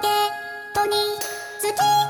ポケットに月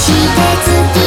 して月